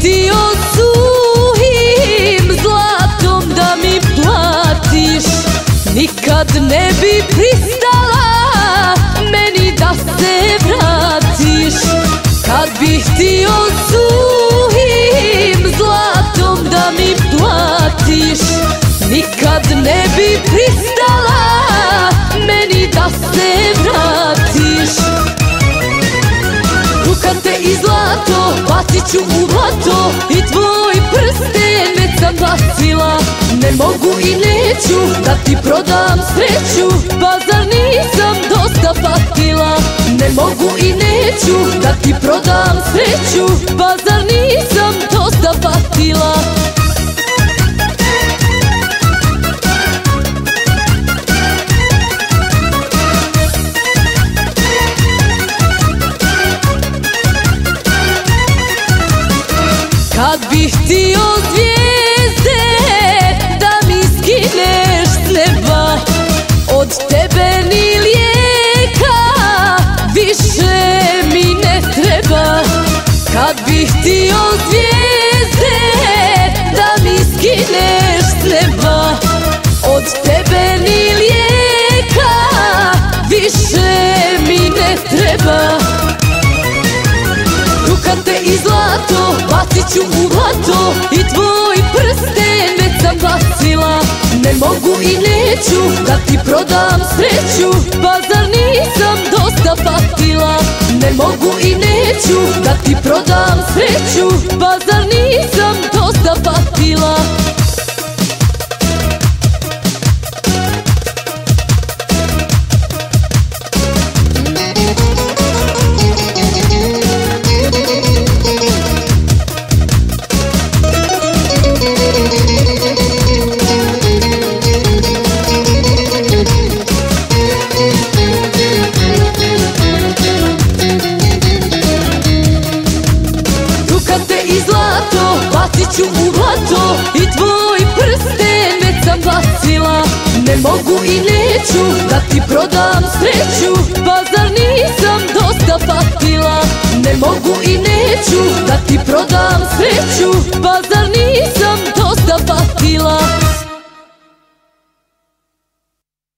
Dios. Ruka te i zlato bacit ću u blato I tvoj prsten već sam bacila Ne mogu i neću da ti prodam sreću Pa zar nisam dosta patila? Ne mogu i neću da ti prodam sreću Pa zar Kad bih htio zvijezde da mi skineš s neba Od tebe ni lijeka više mi ne treba. Kad bih htio zvijezde da mi skineš Ruka i zlato bacit ću u blato I tvoj prsten već sam bacila Ne mogu i neću da ti prodam sreću Pa zar nisam dosta patila? Ne mogu i neću da ti prodam ću u blato I tvoj prsten već sam bacila Ne mogu i neću da ti prodam sreću Pa zar nisam dosta patila? Ne mogu i neću da ti prodam sreću Pa zar nisam